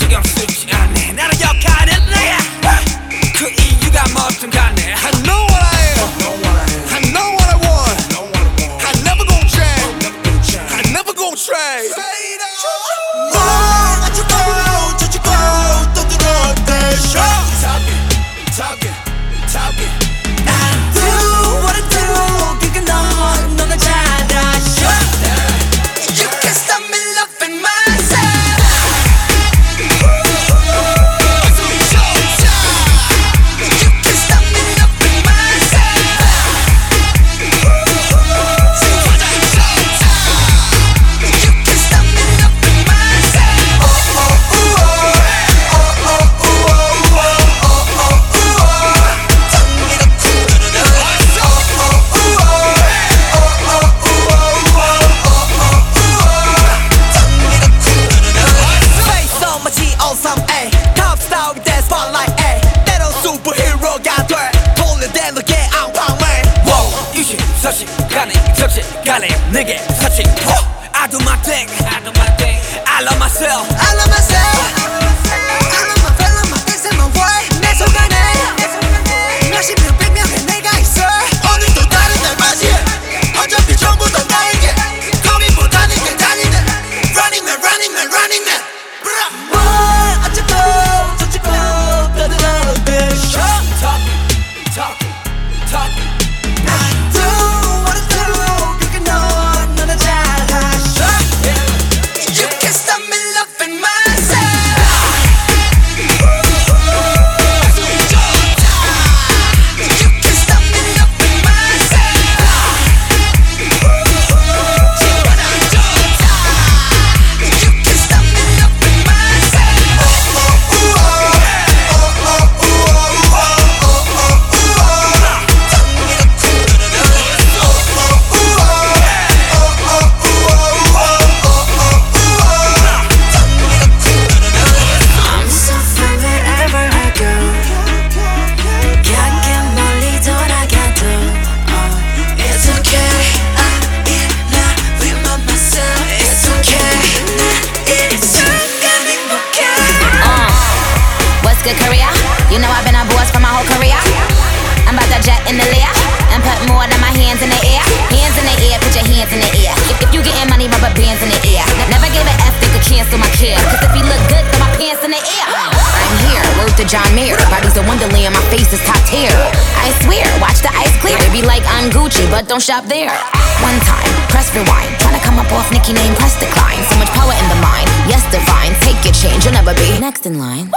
신경 쓰지 않네. 나는 역할을 내그 이유가 뭐든 간에. I know what I am myself. I love myself. I love my fella, my things and my way. 내 so good. Now she so my care. Cause if he look good, then my pants in the air. I'm here, word to John Mayer. Body's a wonderland, my face is top tier. I swear, watch the ice clear. They be like, I'm Gucci, but don't shop there. One time, press rewind. Tryna come up off Nicki name, press decline. So much power in the mind, yes, divine. Take your change, you'll never be next in line.